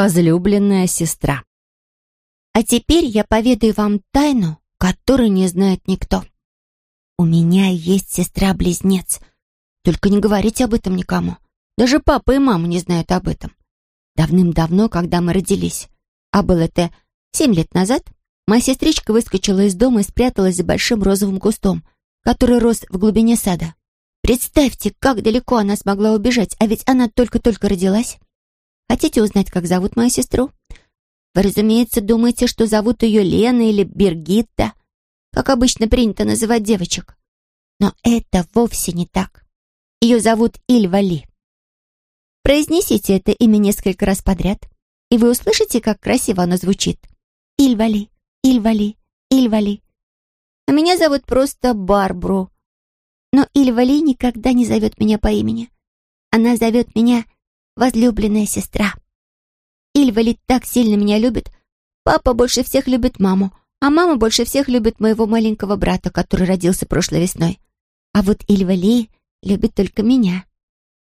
Возлюбленная сестра. А теперь я поведаю вам тайну, которую не знает никто. У меня есть сестра-близнец. Только не говорите об этом никому. Даже папа и мама не знают об этом. Давным-давно, когда мы родились, а было это семь лет назад, моя сестричка выскочила из дома и спряталась за большим розовым кустом, который рос в глубине сада. Представьте, как далеко она смогла убежать, а ведь она только-только родилась. Хотите узнать, как зовут мою сестру? Вы, разумеется, думаете, что зовут ее Лена или Бергитта, как обычно принято называть девочек. Но это вовсе не так. Ее зовут Ильвали. Произнесите это имя несколько раз подряд, и вы услышите, как красиво оно звучит. Ильвали, Ильвали, Ильвали. А меня зовут просто Барбру. Но Ильвали никогда не зовет меня по имени. Она зовет меня возлюбленная сестра. Ильвали так сильно меня любит. Папа больше всех любит маму, а мама больше всех любит моего маленького брата, который родился прошлой весной. А вот Ильвали любит только меня.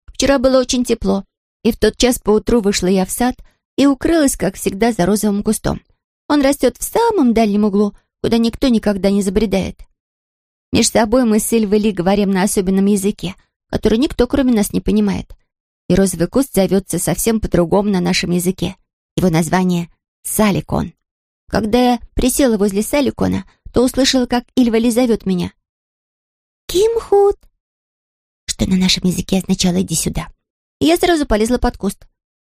Вчера было очень тепло, и в тот час поутру вышла я в сад и укрылась, как всегда, за розовым кустом. Он растет в самом дальнем углу, куда никто никогда не забредает. Между собой мы с Ильвали говорим на особенном языке, который никто, кроме нас, не понимает и розовый куст зовется совсем по-другому на нашем языке. Его название — Саликон. Когда я присела возле Саликона, то услышала, как Ильвали зовет меня. «Кимхут!» что на нашем языке означало «иди сюда». И я сразу полезла под куст.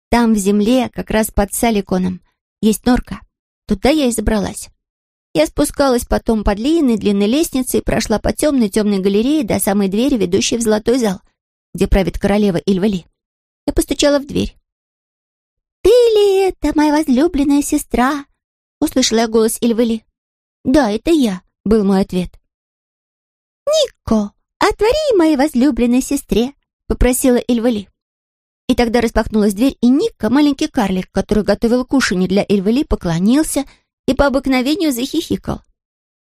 Там, в земле, как раз под Саликоном, есть норка. Туда я и забралась. Я спускалась потом по длинной-длинной лестнице и прошла по темной-темной галерее до самой двери, ведущей в золотой зал, где правит королева Ильвали. Я постучала в дверь. «Ты ли это, моя возлюбленная сестра?» Услышала я голос Ильвели. «Да, это я», — был мой ответ. «Нико, отвори моей возлюбленной сестре», — попросила Ильвели. И тогда распахнулась дверь, и Никка, маленький карлик, который готовил кушанье для Ильвели, поклонился и по обыкновению захихикал.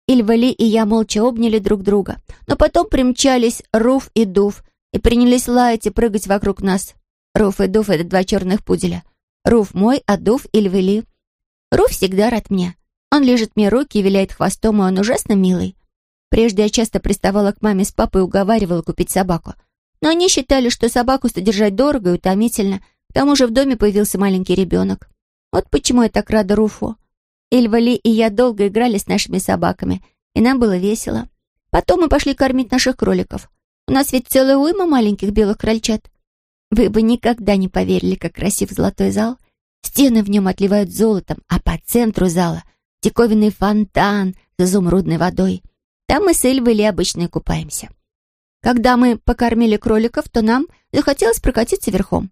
Ильвали и я молча обняли друг друга, но потом примчались Руф и Дув и принялись лаять и прыгать вокруг нас. Руф и Дуф — это два черных пуделя. Руф мой, а Дуф — Ильвели. Руф всегда рад мне. Он лежит мне руки и виляет хвостом, и он ужасно милый. Прежде я часто приставала к маме с папой и уговаривала купить собаку. Но они считали, что собаку содержать дорого и утомительно. К тому же в доме появился маленький ребенок. Вот почему я так рада Руфу. Ильвали и я долго играли с нашими собаками, и нам было весело. Потом мы пошли кормить наших кроликов. У нас ведь целая уйма маленьких белых крольчат. Вы бы никогда не поверили, как красив золотой зал. Стены в нем отливают золотом, а по центру зала — диковинный фонтан с изумрудной водой. Там мы с Эльвой обычно купаемся. Когда мы покормили кроликов, то нам захотелось прокатиться верхом.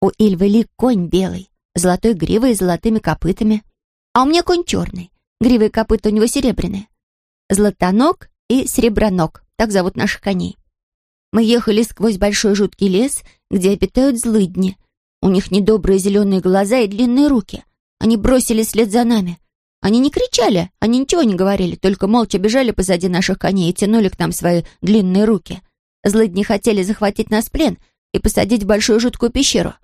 У Ильвы конь белый, золотой гривой и золотыми копытами. А у меня конь черный, грива и копыта у него серебряные. Златоног и Сереброног, так зовут наших коней. Мы ехали сквозь большой жуткий лес, где обитают злыдни. У них недобрые зеленые глаза и длинные руки. Они бросились вслед за нами. Они не кричали, они ничего не говорили, только молча бежали позади наших коней и тянули к нам свои длинные руки. Злыдни хотели захватить нас в плен и посадить в большую жуткую пещеру.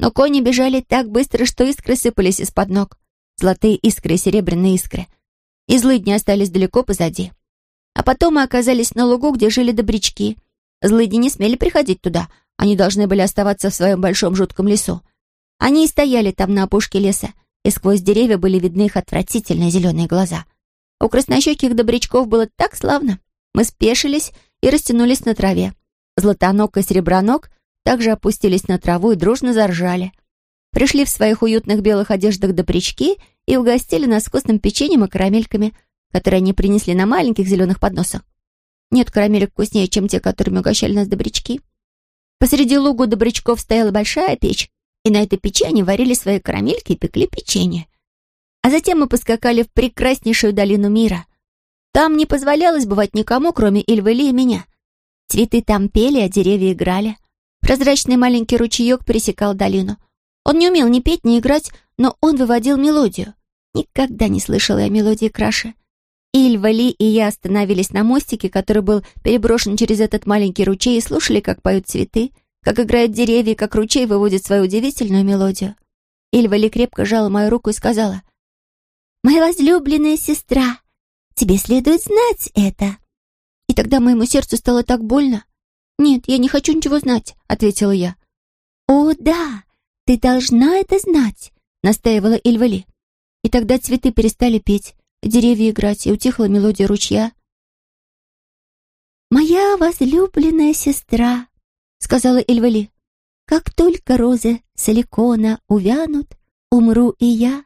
Но кони бежали так быстро, что искры сыпались из-под ног. Золотые искры и серебряные искры. И злыдни остались далеко позади. А потом мы оказались на лугу, где жили добрячки — Злыди не смели приходить туда. Они должны были оставаться в своем большом жутком лесу. Они и стояли там на опушке леса, и сквозь деревья были видны их отвратительные зеленые глаза. У краснощеких добрячков было так славно. Мы спешились и растянулись на траве. Златоног и Сереброног также опустились на траву и дружно заржали. Пришли в своих уютных белых одеждах добрячки и угостили нас вкусным печеньем и карамельками, которые они принесли на маленьких зеленых подносах. Нет карамелек вкуснее, чем те, которыми угощали нас добрячки. Посреди лугу добрячков стояла большая печь, и на этой печи они варили свои карамельки и пекли печенье. А затем мы поскакали в прекраснейшую долину мира. Там не позволялось бывать никому, кроме Ильвели и меня. Цветы там пели, а деревья играли. Прозрачный маленький ручеек пересекал долину. Он не умел ни петь, ни играть, но он выводил мелодию. Никогда не слышала я мелодии краше. Ильва, Ли и я остановились на мостике, который был переброшен через этот маленький ручей, и слушали, как поют цветы, как играют деревья, как ручей выводит свою удивительную мелодию. Ильвали крепко жала мою руку и сказала, «Моя возлюбленная сестра, тебе следует знать это». И тогда моему сердцу стало так больно. «Нет, я не хочу ничего знать», — ответила я. «О, да, ты должна это знать», — настаивала Ильвали. И тогда цветы перестали петь, деревья играть, и утихла мелодия ручья. «Моя возлюбленная сестра», — сказала Эльвали, «как только розы силикона увянут, умру и я».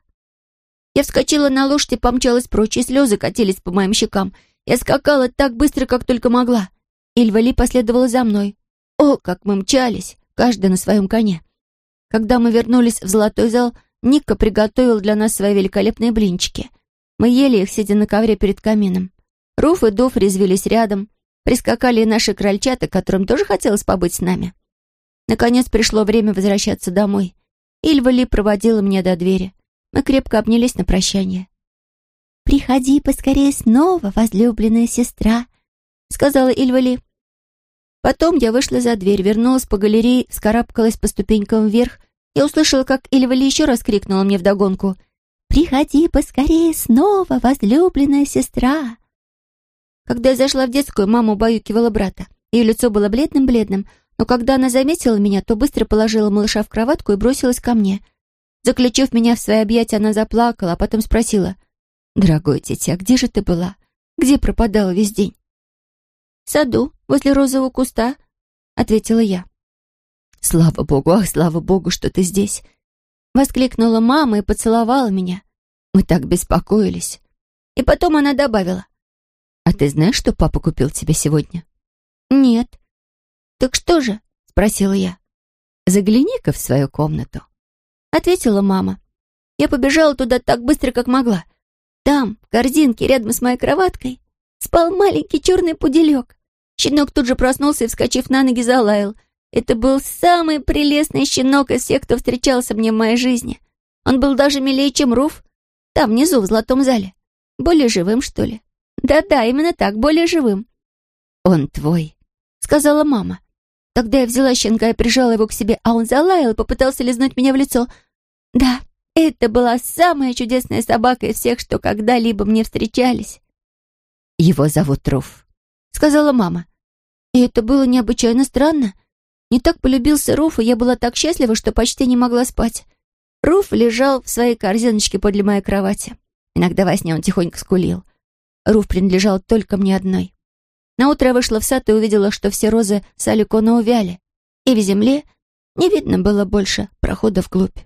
Я вскочила на лошадь и помчалась прочь, и слезы катились по моим щекам. Я скакала так быстро, как только могла. Ильвали последовала за мной. О, как мы мчались, каждый на своем коне. Когда мы вернулись в золотой зал, Ника приготовил для нас свои великолепные блинчики. Мы ели их, сидя на ковре перед камином. Руф и Дуф резвились рядом. Прискакали и наши крольчата, которым тоже хотелось побыть с нами. Наконец пришло время возвращаться домой. Ильва проводила меня до двери. Мы крепко обнялись на прощание. «Приходи поскорее снова, возлюбленная сестра», — сказала Ильва Потом я вышла за дверь, вернулась по галерее, вскарабкалась по ступенькам вверх я услышала, как Ильвали еще раз крикнула мне вдогонку. «Приходи поскорее снова, возлюбленная сестра!» Когда я зашла в детскую, мама убаюкивала брата. Ее лицо было бледным-бледным, но когда она заметила меня, то быстро положила малыша в кроватку и бросилась ко мне. Заключив меня в свои объятия, она заплакала, а потом спросила. «Дорогое дитя, где же ты была? Где пропадала весь день?» «В саду, возле розового куста», — ответила я. «Слава Богу, ах, слава Богу, что ты здесь!» Воскликнула мама и поцеловала меня. Мы так беспокоились. И потом она добавила. «А ты знаешь, что папа купил тебе сегодня?» «Нет». «Так что же?» — спросила я. «Загляни-ка в свою комнату», — ответила мама. Я побежала туда так быстро, как могла. Там, в корзинке, рядом с моей кроваткой, спал маленький черный пуделек. Щенок тут же проснулся и, вскочив на ноги, залаял — это был самый прелестный щенок из всех, кто встречался мне в моей жизни. Он был даже милее, чем Руф. Там, внизу, в золотом зале. Более живым, что ли? Да-да, именно так, более живым. «Он твой», — сказала мама. Тогда я взяла щенка и прижала его к себе, а он залаял и попытался лизнуть меня в лицо. Да, это была самая чудесная собака из всех, что когда-либо мне встречались. «Его зовут Руф», — сказала мама. И это было необычайно странно. Не так полюбился Руф, и я была так счастлива, что почти не могла спать. Руф лежал в своей корзиночке подле моей кровати. Иногда во сне он тихонько скулил. Руф принадлежал только мне одной. Наутро я вышла в сад и увидела, что все розы саликона увяли, и в земле не видно было больше прохода вглубь.